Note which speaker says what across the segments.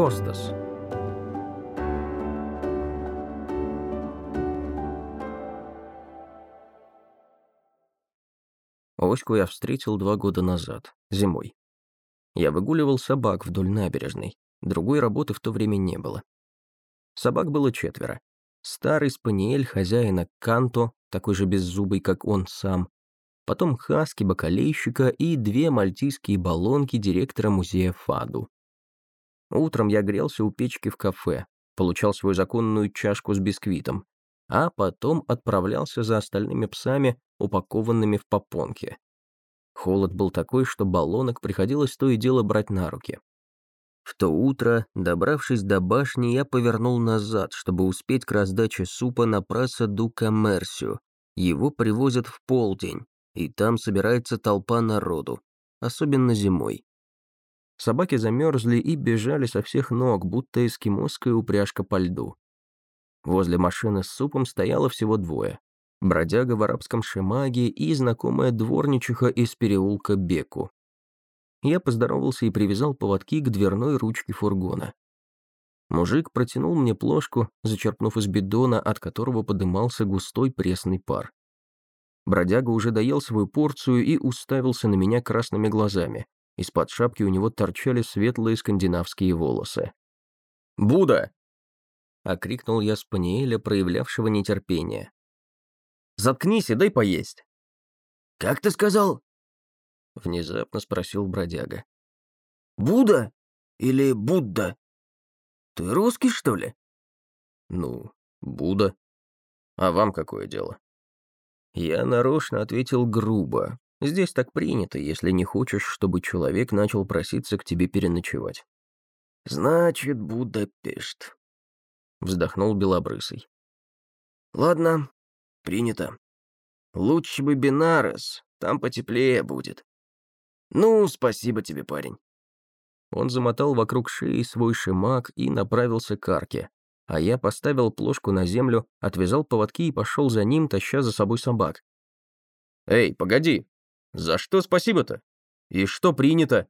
Speaker 1: Костас. Оську я встретил два года назад, зимой. Я выгуливал собак вдоль набережной. Другой работы в то время не было. Собак было четверо. Старый спаниель хозяина Канто, такой же беззубый, как он сам. Потом хаски бакалейщика и две мальтийские баллонки директора музея Фаду. Утром я грелся у печки в кафе, получал свою законную чашку с бисквитом, а потом отправлялся за остальными псами, упакованными в попонки. Холод был такой, что баллонок приходилось то и дело брать на руки. В то утро, добравшись до башни, я повернул назад, чтобы успеть к раздаче супа на Праса ду Коммерсио. Его привозят в полдень, и там собирается толпа народу, особенно зимой. Собаки замерзли и бежали со всех ног, будто эскимосская упряжка по льду. Возле машины с супом стояло всего двое. Бродяга в арабском шемаге и знакомая дворничиха из переулка Беку. Я поздоровался и привязал поводки к дверной ручке фургона. Мужик протянул мне плошку, зачерпнув из бидона, от которого подымался густой пресный пар. Бродяга уже доел свою порцию и уставился на меня красными глазами. Из-под шапки у него торчали светлые скандинавские волосы. «Буда!» — окрикнул я Спаниеля, проявлявшего нетерпение. «Заткнись и дай поесть!»
Speaker 2: «Как ты сказал?»
Speaker 1: — внезапно спросил бродяга.
Speaker 2: «Буда или Будда? Ты русский, что ли?»
Speaker 1: «Ну, Будда. А вам какое дело?» Я нарочно ответил грубо, Здесь так принято, если не хочешь, чтобы человек начал проситься к тебе переночевать.
Speaker 2: «Значит, Будапешт», — вздохнул Белобрысый. «Ладно, принято. Лучше бы Бенарес, там потеплее будет. Ну, спасибо тебе, парень».
Speaker 1: Он замотал вокруг шеи свой шимак и направился к арке, а я поставил плошку на землю, отвязал поводки и пошел за ним, таща за собой собак. «Эй, погоди!» «За что спасибо-то? И что принято?»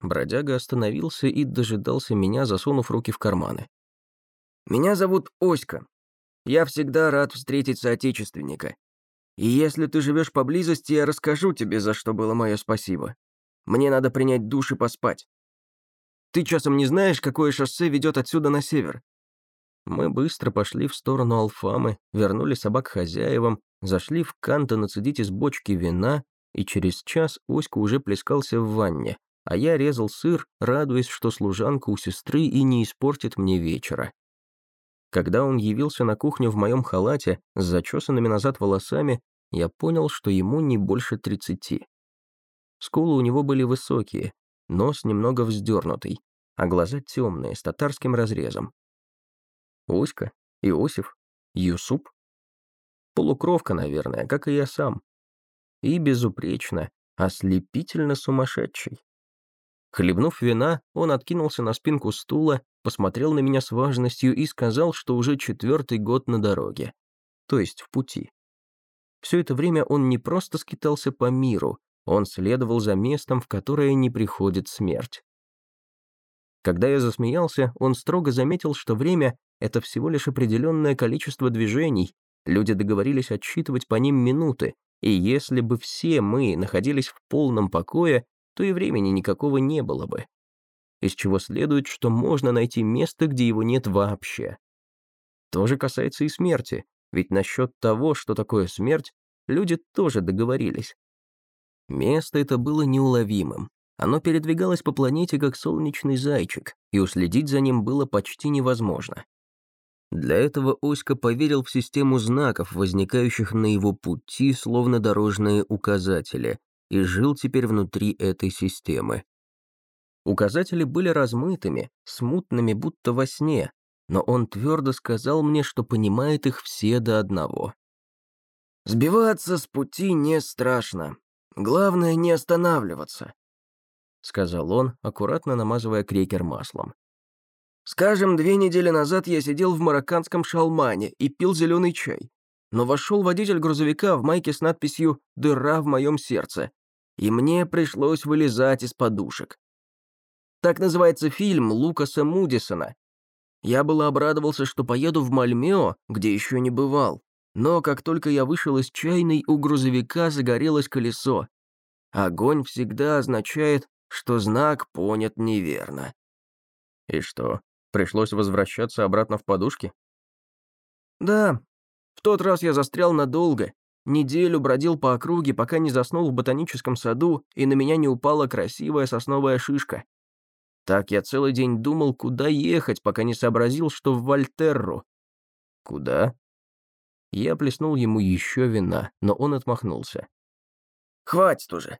Speaker 1: Бродяга остановился и дожидался меня, засунув руки в карманы.
Speaker 2: «Меня зовут Оська. Я всегда рад встретить соотечественника. И если ты живешь поблизости, я расскажу тебе, за что было мое спасибо. Мне надо принять душ и поспать. Ты часом не знаешь, какое шоссе ведет отсюда на север?»
Speaker 1: Мы быстро пошли в сторону Алфамы, вернули собак хозяевам, зашли в Канта нацедить из бочки вина и через час Оська уже плескался в ванне, а я резал сыр, радуясь, что служанка у сестры и не испортит мне вечера. Когда он явился на кухню в моем халате с зачесанными назад волосами, я понял, что ему не больше тридцати. Скулы у него были высокие, нос немного вздернутый, а глаза темные, с татарским разрезом. Оська? Иосиф? Юсуп? Полукровка, наверное, как и я сам и безупречно, ослепительно сумасшедший. Хлебнув вина, он откинулся на спинку стула, посмотрел на меня с важностью и сказал, что уже четвертый год на дороге, то есть в пути. Все это время он не просто скитался по миру, он следовал за местом, в которое не приходит смерть. Когда я засмеялся, он строго заметил, что время — это всего лишь определенное количество движений, люди договорились отсчитывать по ним минуты, и если бы все мы находились в полном покое, то и времени никакого не было бы. Из чего следует, что можно найти место, где его нет вообще. То же касается и смерти, ведь насчет того, что такое смерть, люди тоже договорились. Место это было неуловимым. Оно передвигалось по планете как солнечный зайчик, и уследить за ним было почти невозможно. Для этого Оська поверил в систему знаков, возникающих на его пути, словно дорожные указатели, и жил теперь внутри этой системы. Указатели были размытыми, смутными, будто во сне, но он твердо сказал мне, что понимает их все до одного.
Speaker 2: «Сбиваться с пути не страшно. Главное, не останавливаться», — сказал он, аккуратно намазывая крекер маслом. Скажем, две недели назад я сидел в марокканском шалмане и пил зеленый чай. Но вошел водитель грузовика в майке с надписью «Дыра в моем сердце», и мне пришлось вылезать из подушек. Так называется фильм Лукаса Мудисона. Я было обрадовался, что поеду в Мальмео, где еще не бывал. Но как только я вышел из чайной, у грузовика загорелось колесо. Огонь всегда означает, что знак понят неверно.
Speaker 1: И что, пришлось возвращаться обратно в подушки?
Speaker 2: Да, в тот раз я застрял надолго. Неделю бродил по округе, пока не заснул в ботаническом саду, и на меня не упала красивая сосновая шишка. Так я целый день думал, куда ехать, пока не сообразил, что в Вольтерру.
Speaker 1: Куда? Я плеснул ему еще вина, но он отмахнулся.
Speaker 2: Хватит уже.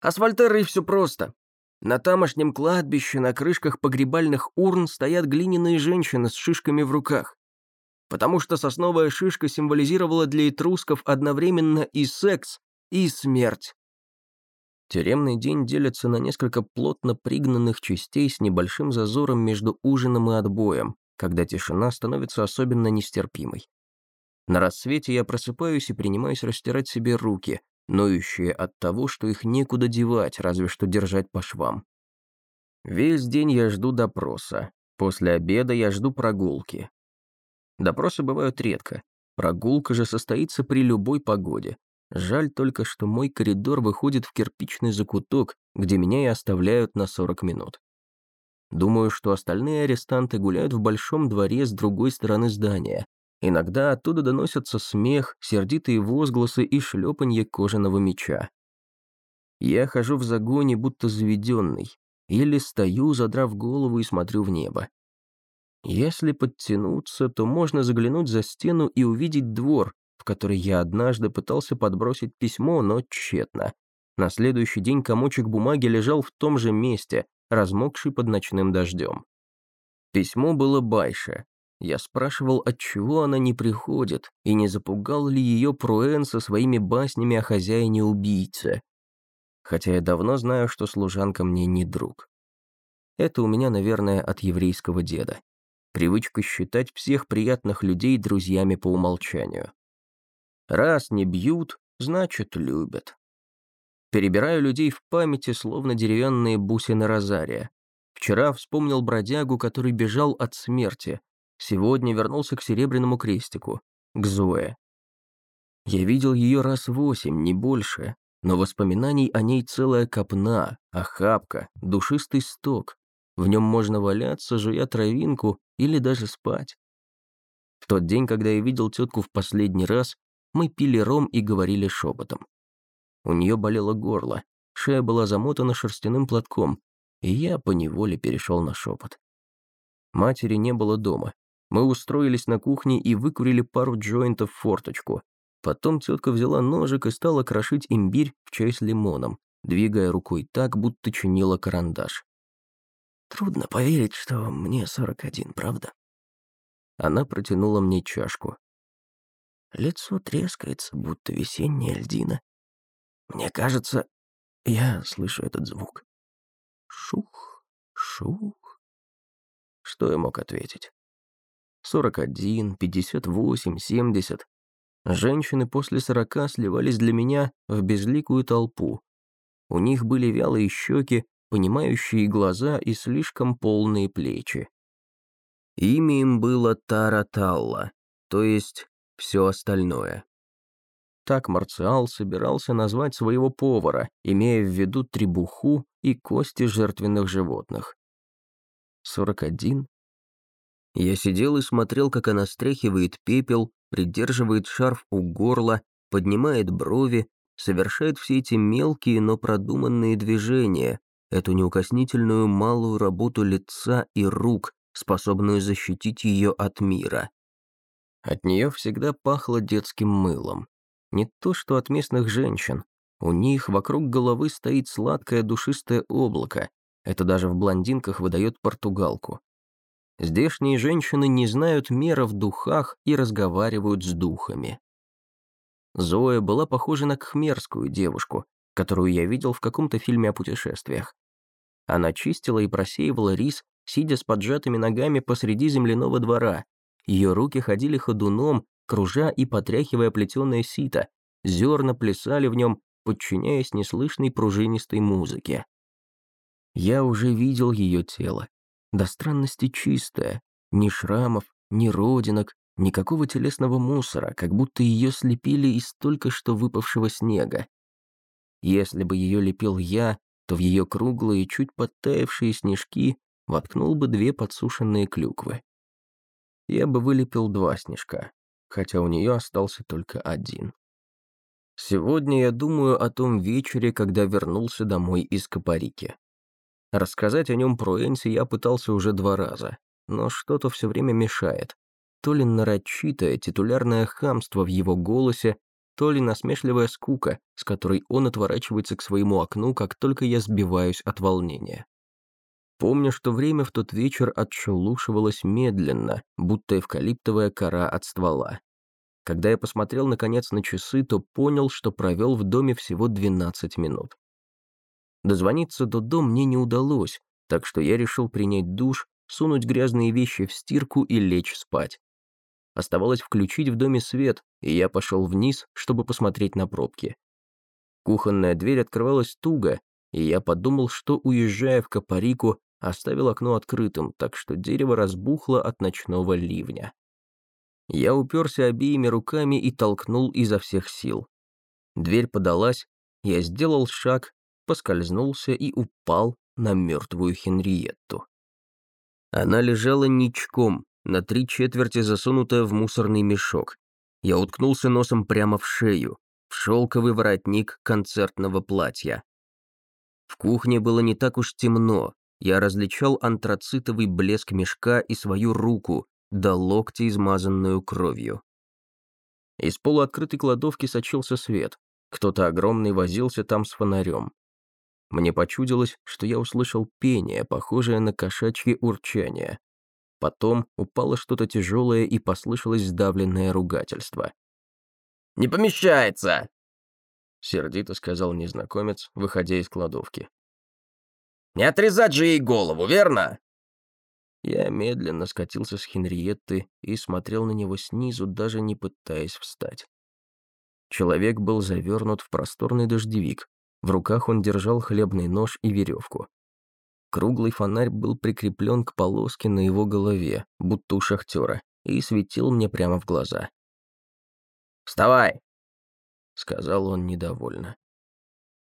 Speaker 2: А с Вольтеррой все просто. На тамошнем кладбище на крышках погребальных урн стоят глиняные женщины с шишками в руках. Потому что сосновая шишка символизировала для этрусков одновременно и секс, и смерть.
Speaker 1: Тюремный день делится на несколько плотно пригнанных частей с небольшим зазором между ужином и отбоем, когда тишина становится особенно нестерпимой. На рассвете я просыпаюсь и принимаюсь растирать себе руки, ноющие от того, что их некуда девать, разве что держать по швам. Весь день я жду допроса. После обеда я жду прогулки. Допросы бывают редко. Прогулка же состоится при любой погоде. Жаль только, что мой коридор выходит в кирпичный закуток, где меня и оставляют на 40 минут. Думаю, что остальные арестанты гуляют в большом дворе с другой стороны здания. Иногда оттуда доносятся смех, сердитые возгласы и шлепанье кожаного меча. Я хожу в загоне, будто заведенный, или стою, задрав голову и смотрю в небо. Если подтянуться, то можно заглянуть за стену и увидеть двор, в который я однажды пытался подбросить письмо, но тщетно. На следующий день комочек бумаги лежал в том же месте, размокший под ночным дождем. Письмо было Байше. Я спрашивал, отчего она не приходит, и не запугал ли ее Пруэн со своими баснями о хозяине-убийце. Хотя я давно знаю, что служанка мне не друг. Это у меня, наверное, от еврейского деда. Привычка считать всех приятных людей друзьями по умолчанию. Раз не бьют, значит, любят. Перебираю людей в памяти, словно деревянные бусины розария. Вчера вспомнил бродягу, который бежал от смерти. Сегодня вернулся к серебряному крестику, к Зое. Я видел ее раз восемь, не больше, но воспоминаний о ней целая копна, охапка, душистый сток. В нем можно валяться, жуя травинку или даже спать. В тот день, когда я видел тетку в последний раз, мы пили ром и говорили шепотом. У нее болело горло, шея была замотана шерстяным платком, и я поневоле перешел на шепот. Матери не было дома. Мы устроились на кухне и выкурили пару джойнтов в форточку. Потом тетка взяла ножик и стала крошить имбирь в чай с лимоном, двигая рукой так, будто чинила карандаш. «Трудно поверить, что мне 41, правда?» Она протянула мне чашку. Лицо трескается, будто весенняя льдина. Мне кажется, я слышу этот звук. Шух, шух. Что я мог ответить? 41, 58, 70. Женщины после 40 сливались для меня в безликую толпу. У них были вялые щеки, понимающие глаза и слишком полные плечи. Имя им было Тараталла, то есть все остальное. Так Марциал собирался назвать своего повара, имея в виду требуху и кости жертвенных животных. 41. Я сидел и смотрел, как она стряхивает пепел, придерживает шарф у горла, поднимает брови, совершает все эти мелкие, но продуманные движения, эту неукоснительную малую работу лица и рук, способную защитить ее от мира. От нее всегда пахло детским мылом. Не то, что от местных женщин. У них вокруг головы стоит сладкое душистое облако. Это даже в блондинках выдает португалку. Здешние женщины не знают мера в духах и разговаривают с духами. Зоя была похожа на кхмерскую девушку, которую я видел в каком-то фильме о путешествиях. Она чистила и просеивала рис, сидя с поджатыми ногами посреди земляного двора, ее руки ходили ходуном, кружа и потряхивая плетеное сито. Зерна плясали в нем, подчиняясь неслышной пружинистой музыке. Я уже видел ее тело. До странности чистое. Ни шрамов, ни родинок, никакого телесного мусора, как будто ее слепили из только что выпавшего снега. Если бы ее лепил я, то в ее круглые, чуть подтаявшие снежки воткнул бы две подсушенные клюквы. Я бы вылепил два снежка, хотя у нее остался только один. Сегодня я думаю о том вечере, когда вернулся домой из Капарики. Рассказать о нем про Энси я пытался уже два раза, но что-то все время мешает. То ли нарочитое титулярное хамство в его голосе, то ли насмешливая скука, с которой он отворачивается к своему окну, как только я сбиваюсь от волнения. Помню, что время в тот вечер отшелушивалось медленно, будто эвкалиптовая кора от ствола. Когда я посмотрел наконец на часы, то понял, что провел в доме всего 12 минут. Дозвониться до дома мне не удалось, так что я решил принять душ, сунуть грязные вещи в стирку и лечь спать. Оставалось включить в доме свет, и я пошел вниз, чтобы посмотреть на пробки. Кухонная дверь открывалась туго, и я подумал, что, уезжая в Капарику, оставил окно открытым, так что дерево разбухло от ночного ливня. Я уперся обеими руками и толкнул изо всех сил. Дверь подалась, я сделал шаг, поскользнулся и упал на мертвую Хенриетту. Она лежала ничком, на три четверти засунутая в мусорный мешок. Я уткнулся носом прямо в шею, в шелковый воротник концертного платья. В кухне было не так уж темно, я различал антрацитовый блеск мешка и свою руку, до локтя измазанную кровью. Из полуоткрытой кладовки сочился свет. Кто-то огромный возился там с фонарем. Мне почудилось, что я услышал пение, похожее на кошачье урчание. Потом упало что-то тяжелое и послышалось сдавленное ругательство.
Speaker 2: «Не помещается!»
Speaker 1: Сердито сказал незнакомец, выходя из кладовки.
Speaker 2: «Не отрезать же ей голову, верно?»
Speaker 1: Я медленно скатился с Хенриетты и смотрел на него снизу, даже не пытаясь встать. Человек был завернут в просторный дождевик. В руках он держал хлебный нож и веревку. Круглый фонарь был прикреплен к полоске на его голове, будто у шахтера, и светил мне прямо в глаза.
Speaker 2: «Вставай!»
Speaker 1: — сказал он недовольно.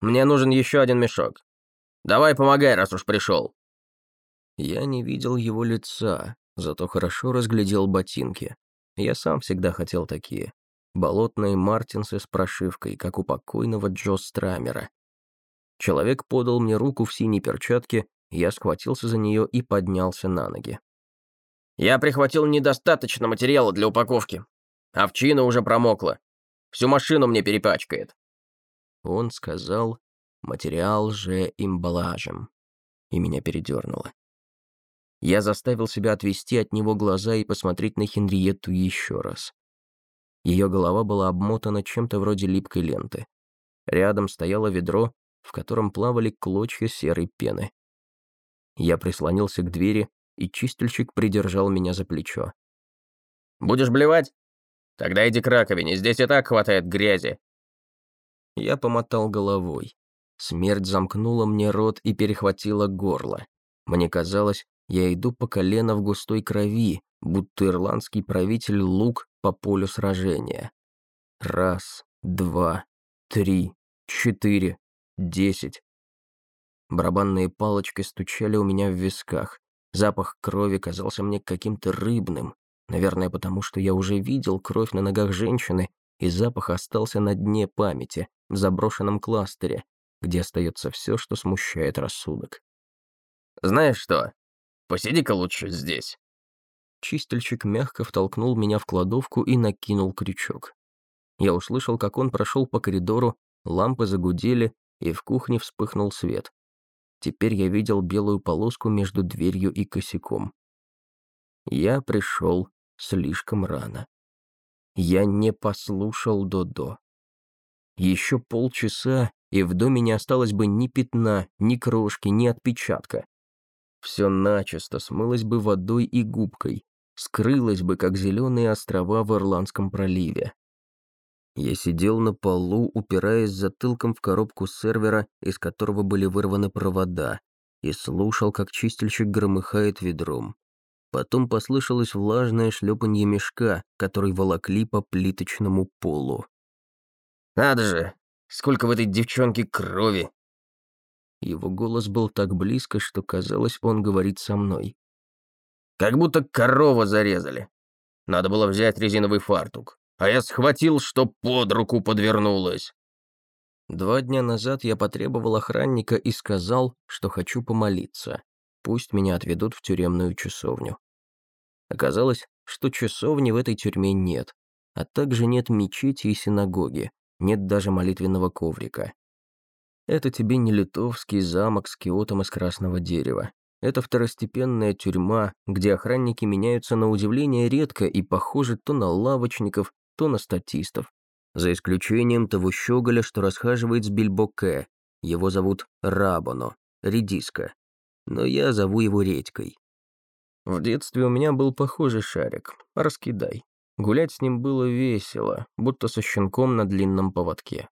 Speaker 2: «Мне нужен еще один мешок. Давай помогай, раз уж пришел».
Speaker 1: Я не видел его лица, зато хорошо разглядел ботинки. Я сам всегда хотел такие. Болотные мартинсы с прошивкой, как у покойного Джо Страмера. Человек подал мне руку в синей перчатке, я схватился за нее и поднялся на ноги.
Speaker 2: «Я прихватил недостаточно материала для упаковки. Овчина уже промокла. Всю машину мне перепачкает».
Speaker 1: Он сказал «материал же имбалажем», и меня передернуло. Я заставил себя отвести от него глаза и посмотреть на Хенриетту еще раз. Ее голова была обмотана чем-то вроде липкой ленты. Рядом стояло ведро, в котором плавали клочья серой пены. Я прислонился к двери, и чистильщик придержал меня за плечо.
Speaker 2: «Будешь блевать? Тогда иди к раковине, здесь и так хватает грязи».
Speaker 1: Я помотал головой. Смерть замкнула мне рот и перехватила горло. Мне казалось, я иду по колено в густой крови, будто ирландский правитель лук по полю сражения. Раз, два, три, четыре, десять. Барабанные палочки стучали у меня в висках. Запах крови казался мне каким-то рыбным. Наверное, потому что я уже видел кровь на ногах женщины, и запах остался на дне памяти, в заброшенном кластере, где остается все, что смущает рассудок.
Speaker 2: «Знаешь что? Посиди-ка лучше здесь».
Speaker 1: Чистильщик мягко втолкнул меня в кладовку и накинул крючок. Я услышал, как он прошел по коридору, лампы загудели, и в кухне вспыхнул свет. Теперь я видел белую полоску между дверью и косяком. Я пришел слишком рано. Я не послушал Додо. Еще полчаса, и в доме не осталось бы ни пятна, ни крошки, ни отпечатка. Все начисто смылось бы водой и губкой, скрылось бы, как зеленые острова в Ирландском проливе. Я сидел на полу, упираясь затылком в коробку сервера, из которого были вырваны провода, и слушал, как чистильщик громыхает ведром. Потом послышалось влажное шлепанье мешка, который волокли по плиточному полу.
Speaker 2: «Надо же! Сколько в этой девчонке крови!»
Speaker 1: Его голос был так близко, что казалось, он говорит со мной.
Speaker 2: «Как будто корова зарезали. Надо было взять резиновый фартук, а я схватил, что под руку подвернулось».
Speaker 1: Два дня назад я потребовал охранника и сказал, что хочу помолиться. Пусть меня отведут в тюремную часовню. Оказалось, что часовни в этой тюрьме нет, а также нет мечети и синагоги, нет даже молитвенного коврика. Это тебе не литовский замок с киотом из красного дерева. Это второстепенная тюрьма, где охранники меняются на удивление редко и похожи то на лавочников, то на статистов. За исключением того щеголя, что расхаживает с Бильбоке. Его зовут Рабоно, редиска. Но я зову его Редькой. В детстве у меня был похожий шарик. Раскидай. Гулять с ним было весело, будто со щенком на длинном поводке.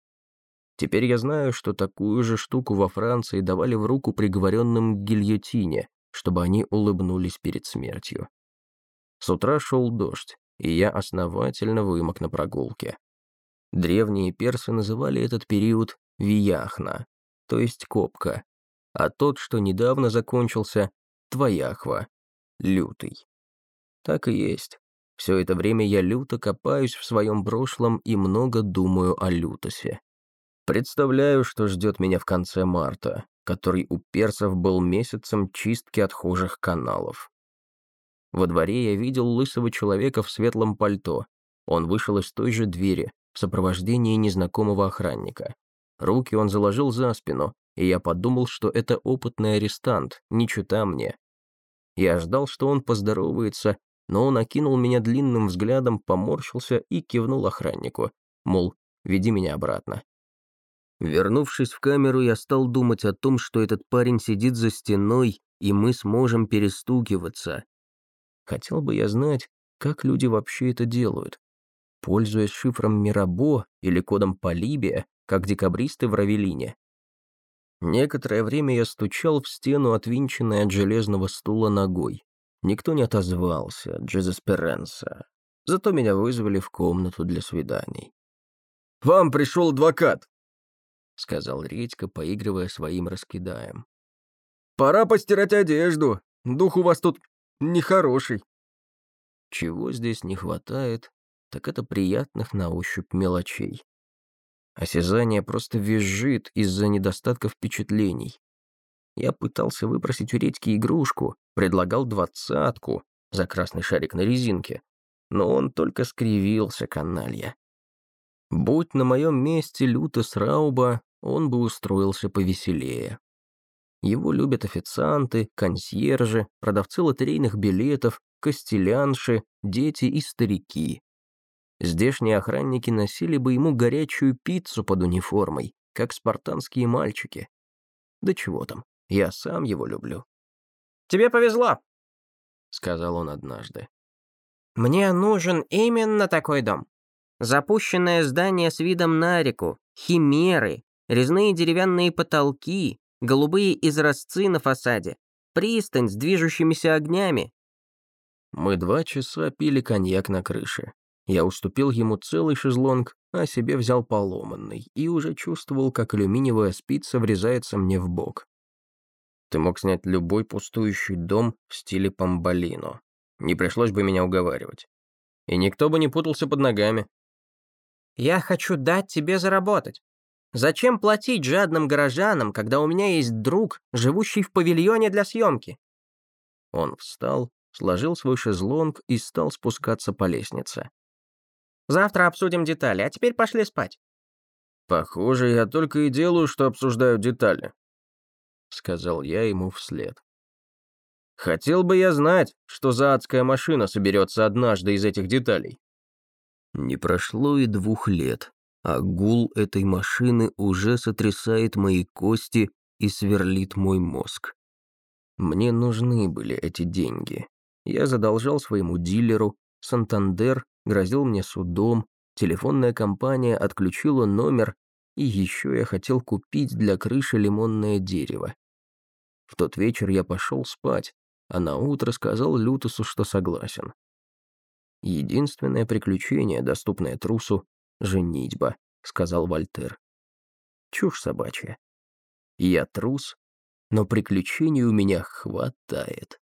Speaker 1: Теперь я знаю, что такую же штуку во Франции давали в руку приговоренным к гильотине, чтобы они улыбнулись перед смертью. С утра шел дождь, и я основательно вымок на прогулке. Древние персы называли этот период Вияхна, то есть Копка, а тот, что недавно закончился, Твояхва, Лютый. Так и есть. Все это время я люто копаюсь в своем прошлом и много думаю о Лютосе. Представляю, что ждет меня в конце марта, который у персов был месяцем чистки отхожих каналов. Во дворе я видел лысого человека в светлом пальто. Он вышел из той же двери, в сопровождении незнакомого охранника. Руки он заложил за спину, и я подумал, что это опытный арестант, не чита мне. Я ждал, что он поздоровается, но он окинул меня длинным взглядом, поморщился и кивнул охраннику, мол, веди меня обратно. Вернувшись в камеру, я стал думать о том, что этот парень сидит за стеной, и мы сможем перестукиваться. Хотел бы я знать, как люди вообще это делают. Пользуясь шифром Мирабо или кодом Полибия, как декабристы в Равелине. Некоторое время я стучал в стену, отвинченной от железного стула ногой. Никто не отозвался, Джезесперенса. Зато меня вызвали в комнату для свиданий.
Speaker 2: «Вам пришел адвокат!»
Speaker 1: — сказал Редька, поигрывая своим раскидаем.
Speaker 2: «Пора постирать одежду. Дух у вас тут нехороший».
Speaker 1: Чего здесь не хватает, так это приятных на ощупь мелочей. Осязание просто визжит из-за недостатка впечатлений. Я пытался выпросить у Редьки игрушку, предлагал двадцатку за красный шарик на резинке, но он только скривился, каналья. Будь на моем месте Лютес Рауба, он бы устроился повеселее. Его любят официанты, консьержи, продавцы лотерейных билетов, костелянши, дети и старики. Здешние охранники носили бы ему горячую пиццу под униформой, как спартанские мальчики. Да чего там, я сам его люблю.
Speaker 2: «Тебе повезло», —
Speaker 1: сказал он однажды.
Speaker 3: «Мне нужен именно такой дом. Запущенное здание с видом на реку, химеры, резные деревянные потолки, голубые изразцы на фасаде, пристань с движущимися огнями.
Speaker 1: Мы два часа пили коньяк на крыше. Я уступил ему целый шезлонг, а себе взял поломанный, и уже чувствовал, как алюминиевая спица врезается мне в бок. Ты мог снять любой пустующий дом в стиле Памбалино. Не пришлось бы меня уговаривать. И никто бы не путался под ногами.
Speaker 3: «Я хочу дать тебе заработать. Зачем платить жадным горожанам, когда у меня есть друг, живущий в павильоне для съемки?»
Speaker 1: Он встал, сложил свой шезлонг и стал спускаться по лестнице.
Speaker 3: «Завтра обсудим детали, а теперь пошли спать».
Speaker 2: «Похоже, я только и делаю, что обсуждаю детали», —
Speaker 1: сказал я ему вслед.
Speaker 2: «Хотел бы я знать, что за адская машина соберется однажды из этих деталей».
Speaker 1: Не прошло и двух лет, а гул этой машины уже сотрясает мои кости и сверлит мой мозг. Мне нужны были эти деньги. Я задолжал своему дилеру, Сантандер грозил мне судом, телефонная компания отключила номер, и еще я хотел купить для крыши лимонное дерево. В тот вечер я пошел спать, а на утро сказал Лютусу, что согласен. Единственное приключение, доступное трусу — женитьба, сказал Вольтер. Чушь собачья. Я трус, но приключений у меня хватает.